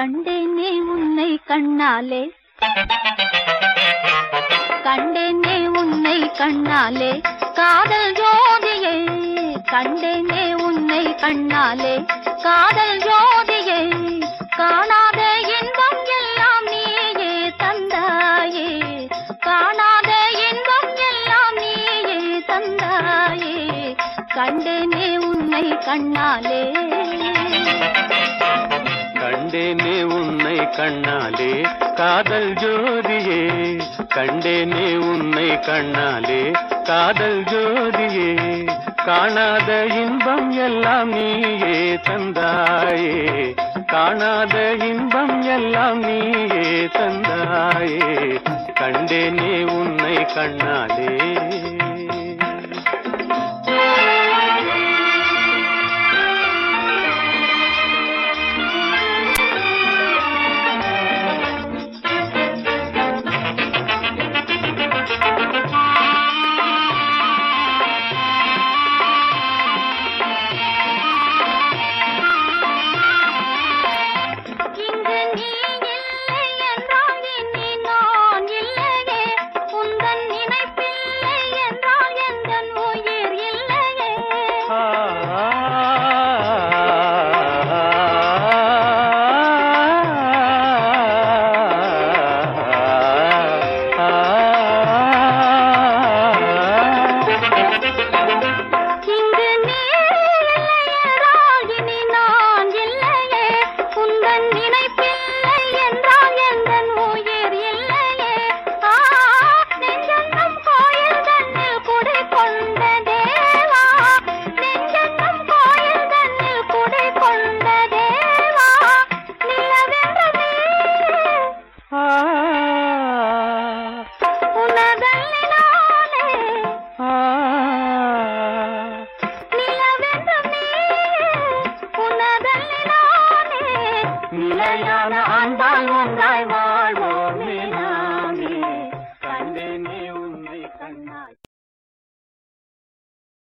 கண்டேனே உன்னை கண்ணாலே. கண்டேனே உன்னை கண்ணாலே. காதல் ஜோதியே கண்டேனே உன்னை கண்ணாலே. காதல் ஜோதியே காணாத இன்பம் எல்லாம் நீயே தந்தாயே. காணாத இன்பம் எல்லாம் நீயே தந்தாயே. கண்டேனே உன்னை கண்ணாலே. கண்டேனே உன்னை கண்ணாலே காதல் ஜோதியே கண்டேனே உன்னை கண்ணாலே காதல் ஜோதியே காணாத இன்பம் எல்லாம் நீயே தந்தாயே காணாத இன்பம் எல்லாம் நீயே தந்தாயே கண்டேனே உன்னை கண்ணாலே நிலையான அன்பால் ஒன்றாய் வா